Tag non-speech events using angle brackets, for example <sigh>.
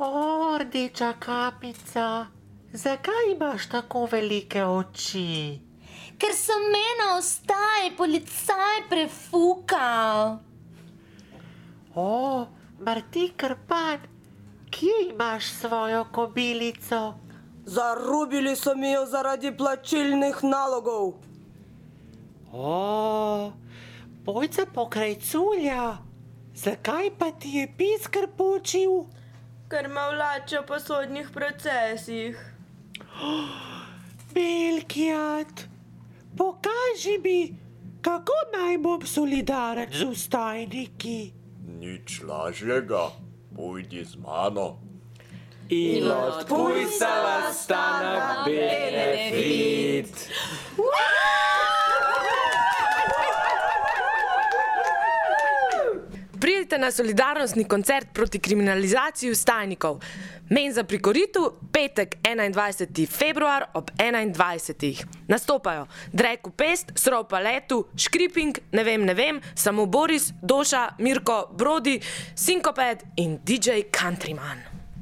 O, rdeča kapica, zakaj imaš tako velike oči? Ker sem mena ostaj, policaj prefukal. O, Marti Krpan, kje imaš svojo kobilico? Zarubili so mi jo zaradi plačilnih nalogov. O, pojca pokrajculja, zakaj pa ti je piskar počil? Ker me vlačijo po sodnih procesih. <gasps> Belkijat, pokaži mi, kako naj bom solidaren z ustajniki. Nič lažjega, pojdi z mano. In odpustila sta na benefit. Pridite na solidarnostni koncert proti kriminalizaciji ustajnikov. Menza pri Koritu, petek 21. februar ob 21. Nastopajo Drejko Pest, Srov Paletu, Škriping, ne vem, ne vem, samo Boris, Doša, Mirko, Brodi, Sinkoped in DJ Countryman.